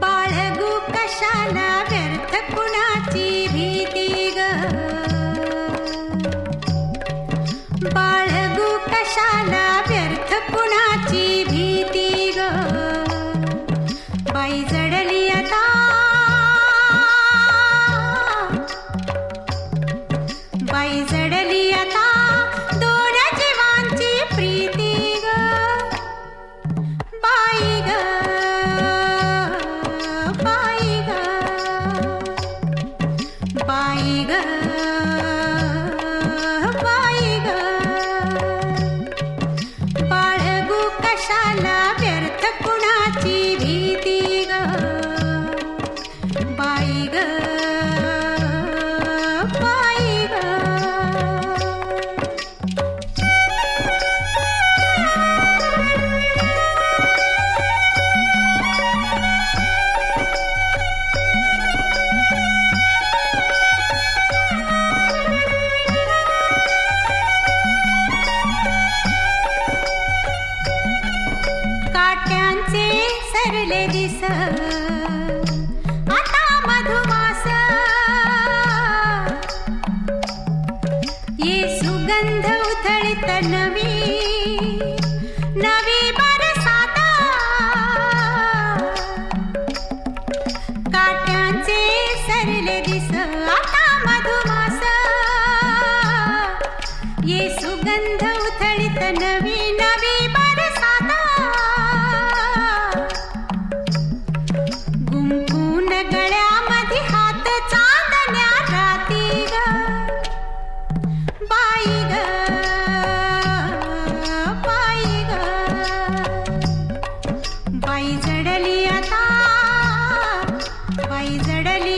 बाळगू कशाला? बाई ग बाई ग बाळगू कशाला पेरले दिस. आता मधुमास. ये सुगंध उथळीत नवी नवी बरसाता काट्यांचे सरले दिस. आता मधुमास. ये सुगंध उथळित नवी கடலில்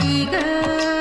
一个。